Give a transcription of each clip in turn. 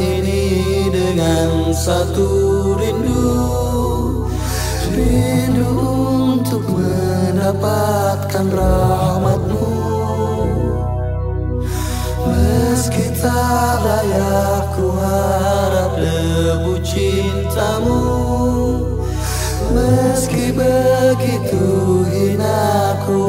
Ini dengan satu rindu. Rindu untuk mendapatkan rahmatmu. Meski tak layak ku harap debu cintamu. Meski begitu hina ku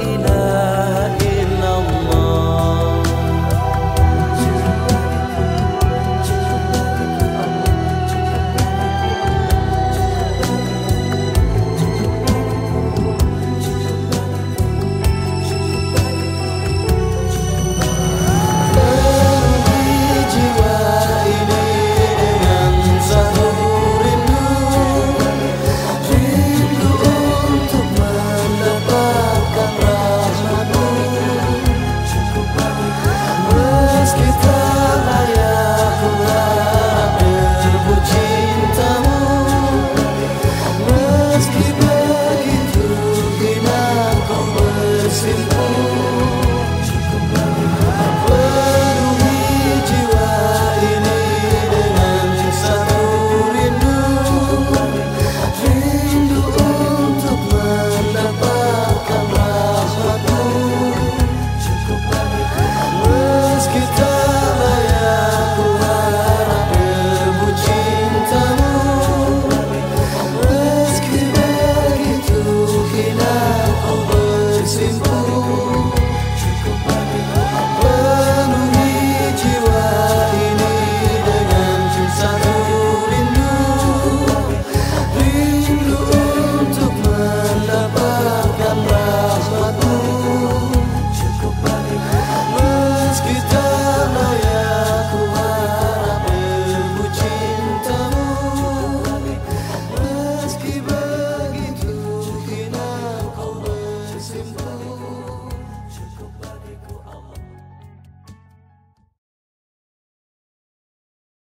y la